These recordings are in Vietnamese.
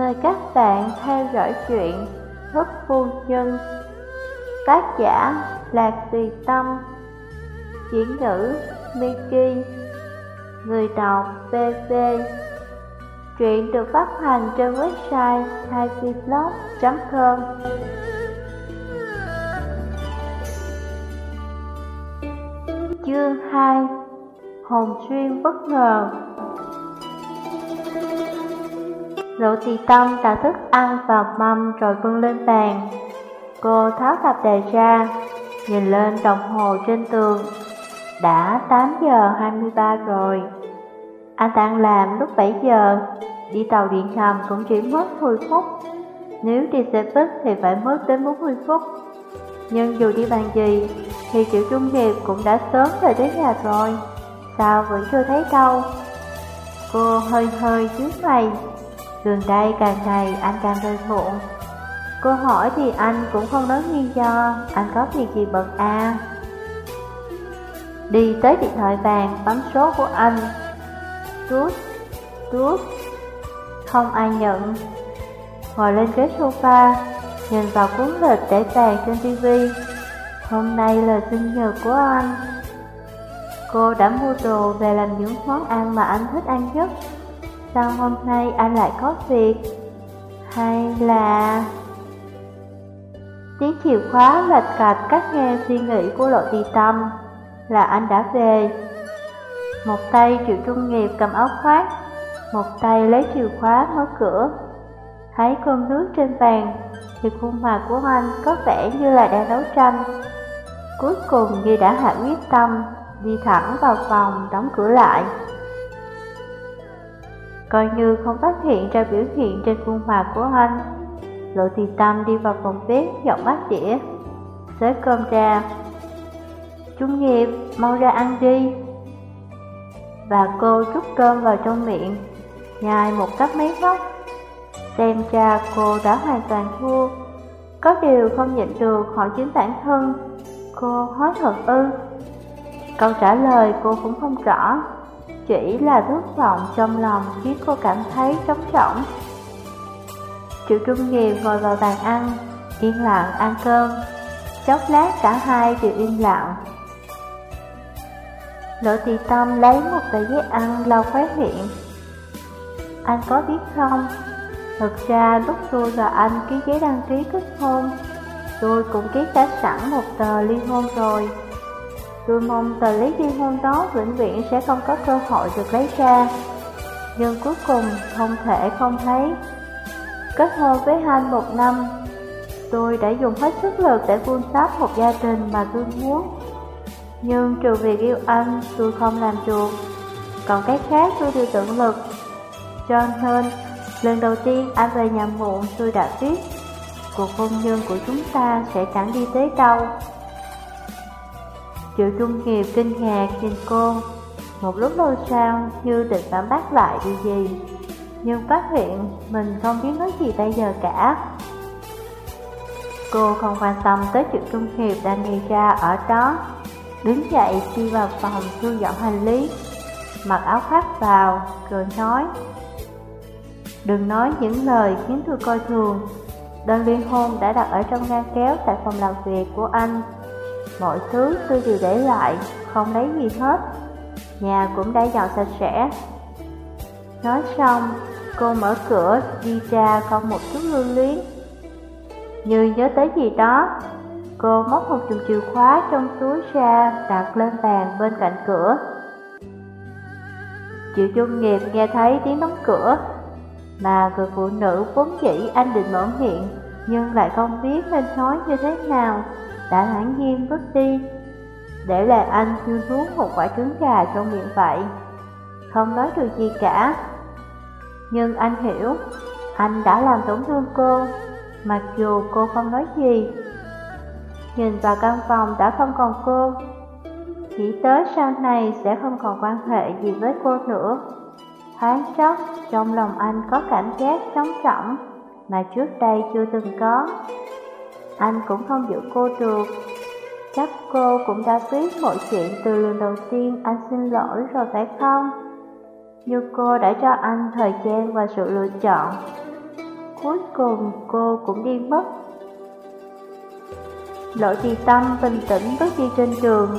Mời các bạn theo dõi chuyện Thức Phu Nhân. Tác giả Lạc Tùy Tâm. Diễn ngữ Miki. Người đọc VV Truyện được phát hành trên website happyblog.com Chương 2 Hồn xuyên bất ngờ. Lộ tì tâm tạo thức ăn vào mâm rồi vươn lên bàn. Cô tháo cặp đề ra, Nhìn lên đồng hồ trên tường. Đã 8 giờ 23 rồi. Anh đang làm lúc 7 giờ. Đi tàu điện ngầm cũng chỉ mất 10 phút. Nếu đi xe buýt thì phải mất đến 40 phút. Nhưng dù đi bằng gì, Thì Triệu Trung Nghiệp cũng đã sớm về đến nhà rồi. Sao vẫn chưa thấy đâu? Cô hơi hơi trước mày. Gần đây càng ngày anh càng rơi muộn Cô hỏi thì anh cũng không nói nguyên do Anh có việc gì bận à? Đi tới điện thoại vàng bấm số của anh. Tút, tút. Không ai nhận. Ngồi lên ghế sofa Nhìn vào cuốn lịch để bàn trên tivi Hôm nay là sinh nhật của anh. Cô đã mua đồ về làm những món ăn mà anh thích ăn nhất. Sao hôm nay anh lại có việc? Hay là... Tiếng chìa khóa lạch cạch cắt nghe suy nghĩ của lộ tì tâm Là anh đã về. Một tay triệu trung nghiệp cầm áo khoác, Một tay lấy chìa khóa mở cửa. Thấy cơm nước trên bàn Thì khuôn mặt của anh có vẻ như là đang đấu tranh. Cuối cùng như đã hạ quyết tâm, Đi thẳng vào phòng đóng cửa lại coi như không phát hiện ra biểu hiện trên khuôn mặt của anh. Lộ thì tâm đi vào phòng bếp dọn bát đĩa, xới cơm ra. Trung nghiệp, mau ra ăn đi. Và cô rút cơm vào trong miệng, nhai một cách mấy móc. Xem ra cô đã hoàn toàn thua. Có điều không nhịn được hỏi chính bản thân, cô hối hận ư. Câu trả lời cô cũng không rõ, chỉ là thất vọng trong lòng khiến cô cảm thấy trống rỗng. Triệu Trung Nghiệp ngồi vào bàn ăn, yên lặng ăn cơm. Chốc lát cả hai đều im lặng. Lỗ thị tâm lấy một tờ giấy ăn lau khóe miệng. Anh có biết không, thực ra lúc tôi và anh ký giấy đăng ký kết hôn, tôi cũng ký đã sẵn một tờ ly hôn rồi. Tôi mong tờ lý duy hôn đó vĩnh viễn sẽ không có cơ hội được lấy ra. Nhưng cuối cùng không thể không thấy. Kết hôn với anh một năm, Tôi đã dùng hết sức lực để vun đắp một gia đình mà tôi muốn. Nhưng trừ việc yêu anh, tôi không làm được. Còn cái khác tôi đều tận lực. Cho nên, lần đầu tiên anh về nhà muộn, tôi đã biết Cuộc hôn nhân của chúng ta sẽ chẳng đi tới đâu. Triệu Trung Nghiệp kinh ngạc nhìn cô. Một lúc lâu sau, như định phản bác lại điều gì? Nhưng phát hiện mình không biết nói gì bây giờ cả. Cô không quan tâm tới Triệu Trung Nghiệp đang đi ra ở đó. Đứng dậy đi vào phòng thu dọn hành lý, Mặc áo khoác vào rồi nói. Đừng nói những lời khiến tôi coi thường. Đơn liên hôn đã đặt ở trong ngăn kéo tại phòng làm việc của anh. Mọi thứ tôi đều để lại, không lấy gì hết. Nhà cũng đã dọn sạch sẽ. Nói xong, cô mở cửa đi ra con một chút lưu luyến. Như nhớ tới gì đó Cô móc một chùm chìa khóa trong túi ra đặt lên bàn bên cạnh cửa. Triệu Trung Nghiệp nghe thấy tiếng đóng cửa Mà người phụ nữ vốn dĩ anh định mở miệng Nhưng lại không biết nên nói như thế nào đã hãn nhiên bước đi, để lại anh như nuốt một quả trứng gà trong miệng vậy. Không nói được gì cả. Nhưng anh hiểu, anh đã làm tổn thương cô, mặc dù cô không nói gì. Nhìn vào căn phòng đã không còn cô, chỉ tới sau này sẽ không còn quan hệ gì với cô nữa. Thoáng chốc, trong lòng anh có cảm giác trống trọng mà trước đây chưa từng có anh cũng không giữ cô được. Chắc cô cũng đã biết mọi chuyện từ lần đầu tiên anh xin lỗi rồi phải không? Nhưng cô đã cho anh thời gian và sự lựa chọn. cuối cùng cô cũng đi mất. Lỗi trì tâm bình tĩnh bước đi trên đường,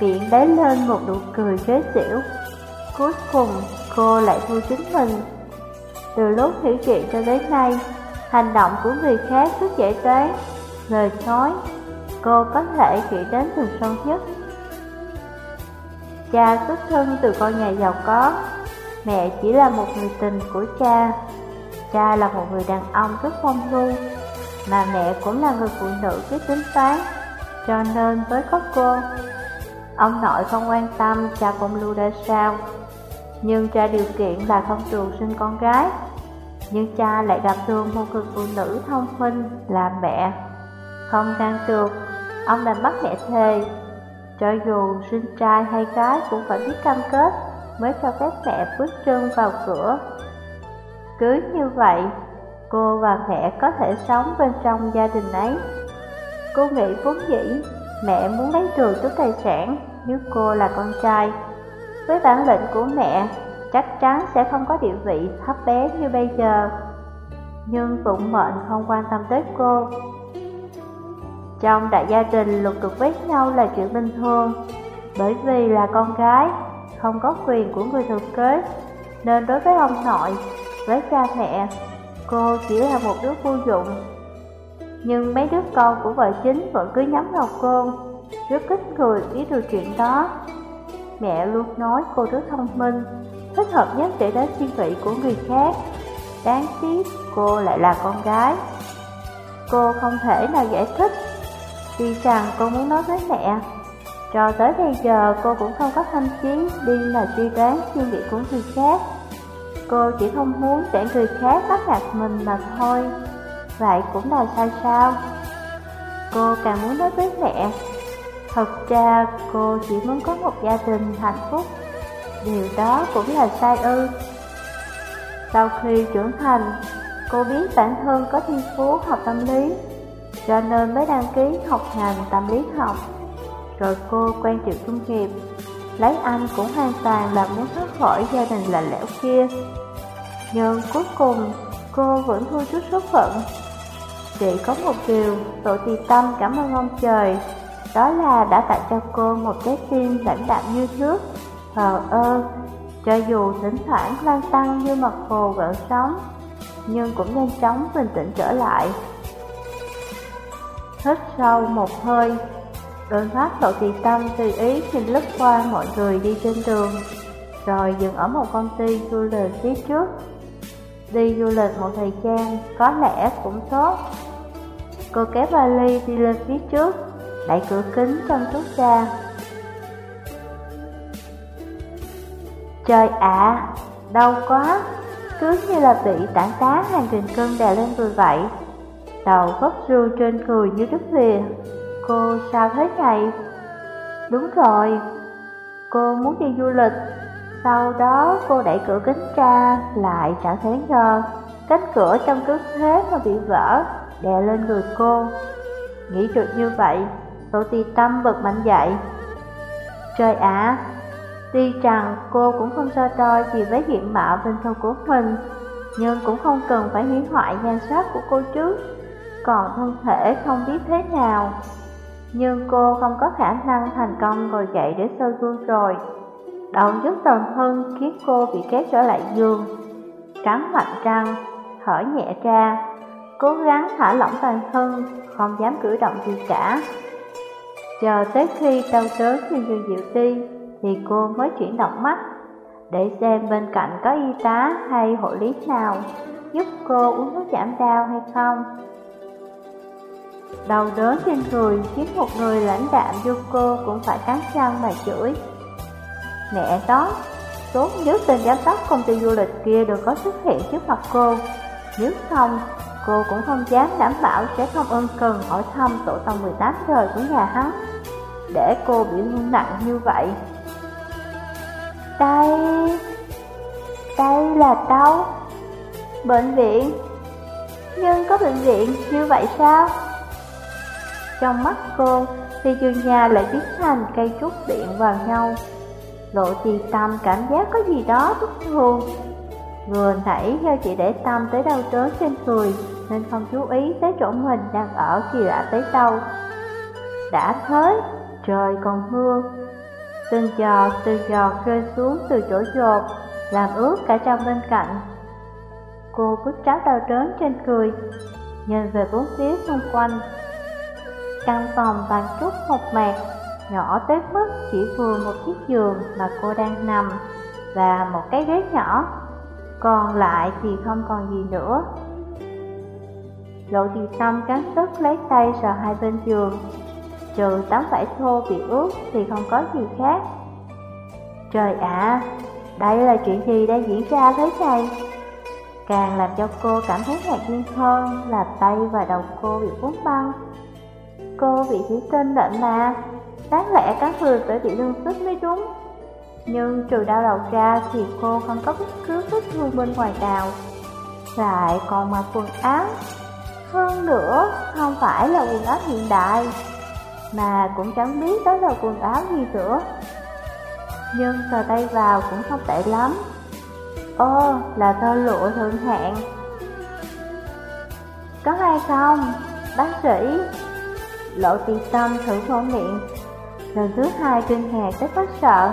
miệng đáy lên một nụ cười chế xỉu. Cuối cùng cô lại thua chính mình. Từ lúc hiểu chuyện cho đến nay, hành động của người khác rất dễ đoán, lời nói, cô có thể nghĩ đến từ sâu nhất. Cha xuất thân từ con nhà giàu có, mẹ chỉ là một người tình của cha. Cha là một người đàn ông rất phong lưu, mà mẹ cũng là người phụ nữ biết tính toán, cho nên với có cô. Ông nội không quan tâm cha phong lưu ra sao, nhưng cha điều kiện là không trường sinh con gái. Nhưng cha lại gặp được một người phụ nữ thông minh là mẹ. Không ngăn được, ông đành bắt mẹ thề. Cho dù sinh trai hay gái cũng phải biết cam kết mới cho phép mẹ bước chân vào cửa. Cứ như vậy, cô và mẹ có thể sống bên trong gia đình ấy. Cô nghĩ vốn dĩ mẹ muốn lấy được chút tài sản nếu cô là con trai. Với bản lệnh của mẹ, chắc chắn sẽ không có địa vị thấp bé như bây giờ. Nhưng vận mệnh không quan tâm tới cô. Trong đại gia đình lục tục với nhau là chuyện bình thường, bởi vì là con gái, không có quyền của người thừa kế, nên đối với ông nội, với cha mẹ, cô chỉ là một đứa vô dụng. Nhưng mấy đứa con của vợ chính vẫn cứ nhắm vào cô, rất ít người biết được chuyện đó. Mẹ luôn nói cô rất thông minh, thích hợp nhất để đến suy nghĩ của người khác. Đáng tiếc cô lại là con gái. Cô không thể nào giải thích, tuy rằng cô muốn nói với mẹ. Cho tới bây giờ cô cũng không có thanh chí đi là suy đoán suy nghĩ của người khác. Cô chỉ không muốn để người khác bắt nạt mình mà thôi. Vậy cũng là sai sao? Cô càng muốn nói với mẹ. Thật ra cô chỉ muốn có một gia đình hạnh phúc Điều đó cũng là sai ư Sau khi trưởng thành, cô biết bản thân có thiên phú học tâm lý cho nên mới đăng ký học ngành tâm lý học. Rồi cô quen triệu trung nghiệp Lấy anh cũng hoàn toàn là muốn thoát khỏi gia đình lạnh lẽo kia. Nhưng cuối cùng cô vẫn thua chút số phận. Chỉ có một điều, tội tì tâm cảm ơn ông trời Đó là đã tặng cho cô một trái tim lãnh đạm như trước thờ ơ, cho dù thỉnh thoảng lan tăng như mặt hồ gợn sóng, nhưng cũng nhanh chóng bình tĩnh trở lại. Hít sâu một hơi, đôi mắt lộ tì tâm tùy ý nhìn lướt qua mọi người đi trên đường, rồi dừng ở một công ty du lịch phía trước. Đi du lịch một thời gian có lẽ cũng tốt. Cô kéo vali đi lên phía trước, đẩy cửa kính trong chút ra, Trời ạ, đau quá, cứ như là bị tảng đá hàng nghìn cân đè lên vừa vậy. Đầu vấp ru trên cười như đứt lìa. Cô sao thế này? Đúng rồi, cô muốn đi du lịch. Sau đó cô đẩy cửa kính ra, lại chẳng thấy ngờ. Cánh cửa trong cứ thế mà bị vỡ, đè lên người cô. Nghĩ được như vậy, Tô Ti Tâm bật mạnh dậy. Trời ạ, Tuy rằng cô cũng không so đo gì với diện mạo bên trong của mình, nhưng cũng không cần phải hủy hoại nhan sắc của cô chứ. Còn thân thể không biết thế nào. Nhưng cô không có khả năng thành công ngồi dậy để sơ gương rồi. Động nhức toàn thân khiến cô bị kéo trở lại giường. Cắn mạnh răng, thở nhẹ ra, cố gắng thả lỏng toàn thân, không dám cử động gì cả. Chờ tới khi đau đớn như dịu dịu đi, thì cô mới chuyển động mắt để xem bên cạnh có y tá hay hộ lý nào giúp cô uống thuốc giảm đau hay không đau đớn trên người khiến một người lãnh đạm như cô cũng phải cắn răng mà chửi. Mẹ đó, tốt nhất tên giám đốc công ty du lịch kia đừng có xuất hiện trước mặt cô. Nếu không, cô cũng không dám đảm bảo sẽ không ân cần hỏi thăm tổ tông 18 đời của nhà hắn. Để cô bị thương nặng như vậy đây Đây là đâu? Bệnh viện Nhưng có bệnh viện như vậy sao? Trong mắt cô thì trường nhà lại biến thành cây trúc điện vào nhau. Lộ trì tâm cảm giác có gì đó bất thường. Vừa nãy do chị để tâm tới đau đớn trên người Nên không chú ý tới chỗ mình đang ở kỳ lạ tới đâu. Đã thế, trời còn mưa. Từng giọt từ giọt rơi xuống từ chỗ dột Làm ướt cả trong bên cạnh. Cô bức tráo đau đớn trên cười Nhìn về bốn phía xung quanh Căn phòng bằng trúc một mạc Nhỏ tới mức chỉ vừa một chiếc giường mà cô đang nằm Và một cái ghế nhỏ. Còn lại thì không còn gì nữa. Lộ thì tâm cắn tức lấy tay sờ hai bên giường. Trừ tấm vải thô bị ướt thì không có gì khác. Trời ạ, đây là chuyện gì đang diễn ra thế này? Càng làm cho cô cảm thấy ngạc nhiên hơn là tay và đầu cô bị cuốn băng. Cô bị thủy tinh lệnh mà. Đáng lẽ các người phải bị lương sức mới đúng. Nhưng trừ đau đầu ra thì cô không có bất cứ vết thương bên ngoài nào. Lại còn mặc quần áo. Hơn nữa không phải là quần áo hiện đại Mà cũng chẳng biết đó là quần áo gì nữa. Nhưng sờ tay vào cũng không tệ lắm. Ô, là tơ lụa thượng hạng. Có ai không? Bác sĩ. Lộ tì tâm thử mở miệng. Lần thứ hai kinh ngạc tới phát sợ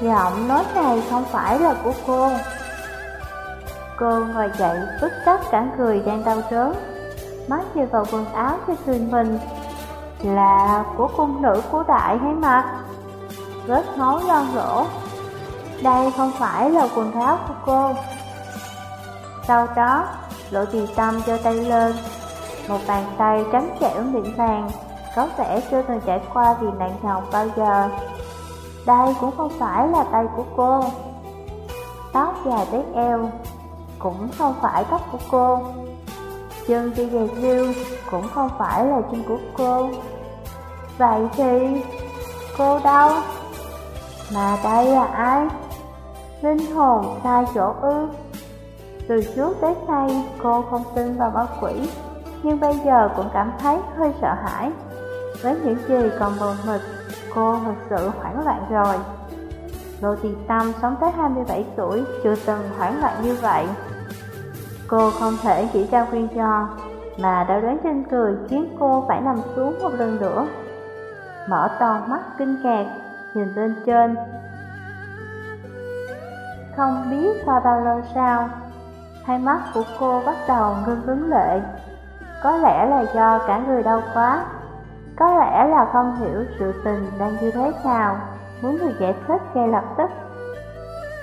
Giọng nói này không phải là của cô. Cô ngồi dậy bức tất cả người đang đau đớn Mắt nhìn vào quần áo trên người mình. Là của cung nữ của đại hay mặt Vết máu loang lỗ đây không phải là quần áo của cô. Sau đó, lộ tì tâm cho tay lên. Một bàn tay trắng trẻo mịn màng, Có vẻ chưa từng trải qua vì nạn nhọc bao giờ. Đây cũng không phải là tay của cô. Tóc dài tới eo Cũng không phải tóc của cô. Chân đi giày riêu Cũng không phải là chân của cô. Vậy thì Cô đâu? Mà đây là ai? Linh hồn sai chỗ ư? Từ trước tới nay cô không tin vào ma quỷ. Nhưng bây giờ cũng cảm thấy hơi sợ hãi. Với những gì còn mờ mịt Cô thật sự hoảng loạn rồi. Lô tiền tâm sống tới 27 tuổi Chưa từng hoảng loạn như vậy. Cô không thể chỉ ra nguyên do Mà đã đớn trên cười khiến cô phải nằm xuống một lần nữa. Mở to mắt kinh ngạc Nhìn lên trên. Không biết qua bao lâu sau, hai mắt của cô bắt đầu ngưng ngứng lệ. Có lẽ là do cả người đau quá, có lẽ là không hiểu sự tình đang như thế nào, muốn người giải thích ngay lập tức.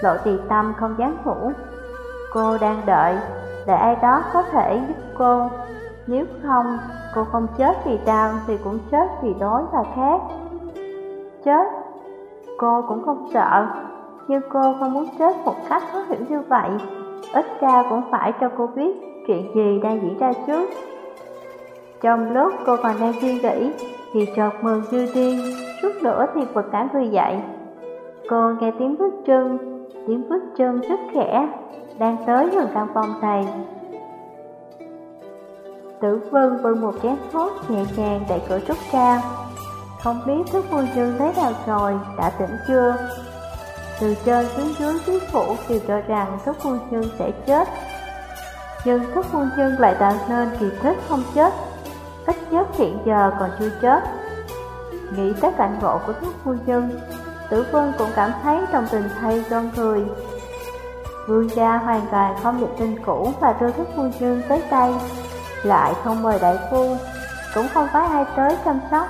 Lộ tỳ tâm không dám ngủ, cô đang đợi để ai đó có thể giúp cô. Nếu không, cô không chết vì đau thì cũng chết vì đói và khác. Chết, cô cũng không sợ, nhưng cô không muốn chết một cách khó hiểu như vậy. Ít ra cũng phải cho cô biết chuyện gì đang diễn ra trước. Trong lúc cô còn đang suy nghĩ Thì chợt mừng như tiên Suốt nữa thì vật cả người dậy. Cô nghe tiếng bước chân Tiếng bước chân rất khẽ Đang tới gần căn phòng thầy. Tử Vân bưng một chén thuốc nhẹ nhàng đẩy cửa trúc ra. Không biết thức vui nhân thế nào rồi, đã tỉnh chưa? Từ trên xuống dưới thuyết phủ đều cho rằng thức vui nhân sẽ chết. Nhưng thức vui nhân lại tạo nên kỳ tích không chết. Ít nhất hiện giờ còn chưa chết. Nghĩ tới cảnh ngộ của thuốc phu nhân, Tử Vân cũng cảm thấy trong tình thay con người. Vương gia hoàn toàn không được tin cũ và đưa thuốc phu nhân tới đây Lại không mời đại phu, Cũng không phải ai tới chăm sóc.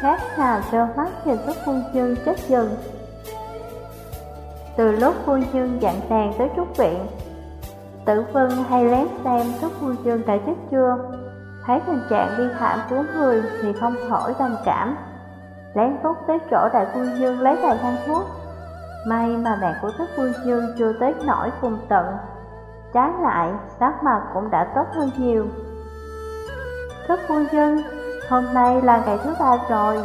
Khác nào trơ mắt nhìn thuốc phu nhân chết dần. Từ lúc phu nhân dặn tàn tới trúc viện, Tử Vân hay lén xem thuốc phu nhân đã chết chưa? Thấy tình trạng bi thảm của người thì không khỏi đồng cảm. Lén tốt tới chỗ đại quân dương lấy vài thang thuốc May mà mẹ của thức quân dương chưa tới nổi cùng tận. Trái lại, sắc mặt cũng đã tốt hơn nhiều. Thức quân dương, hôm nay là ngày thứ ba rồi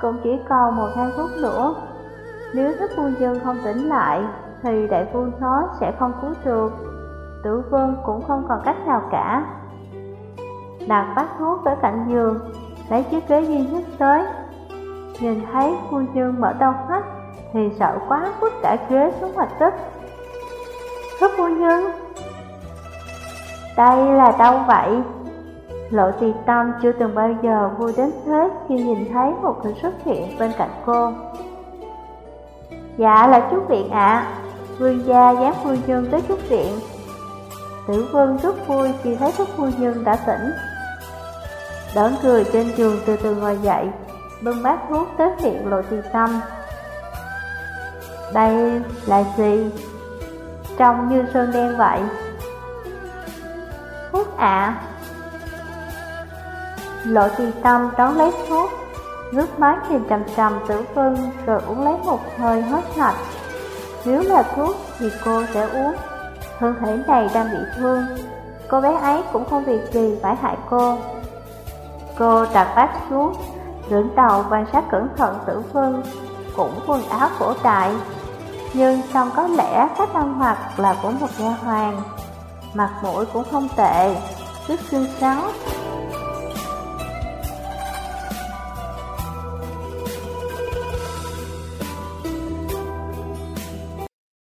Cũng chỉ còn một thang thuốc nữa. Nếu thức quân dương không tỉnh lại, thì đại quân nó sẽ không cứu được. Tử vương cũng không còn cách nào cả. Đặt bát thuốc tới cạnh giường, lấy chiếc ghế duy nhất tới. Nhìn thấy phu nhân mở đau mắt, thì sợ quá vứt cả ghế xuống mặt đất. Thức phu nhân Đây là đâu vậy? Lộ tì tâm chưa từng bao giờ vui đến thế khi nhìn thấy một người xuất hiện bên cạnh cô Dạ là chú viện ạ Vương gia dám phu nhân tới chút viện Tử vương rất vui khi thấy thúc phu nhân đã tỉnh Đón cười trên giường từ từ ngồi dậy, Bưng bát thuốc tới hiện lộ trì tâm. Đây là gì? Trông như sơn đen vậy. Thuốc ạ. Lộ trì tâm đón lấy thuốc Nước mắt nhìn trầm trầm tử vân Rồi uống lấy một hơi hết sạch. Nếu là thuốc thì cô sẽ uống. Thân thể này đang bị thương, Cô bé ấy cũng không việc gì phải hại cô. Cô đặt bát xuống dưỡng đầu quan sát cẩn thận tử vân Cũng quần áo cổ đại. Nhưng trông có lẽ cách ăn mặc là của một nhà hoàng, Mặt mũi cũng không tệ Rất xinh xắn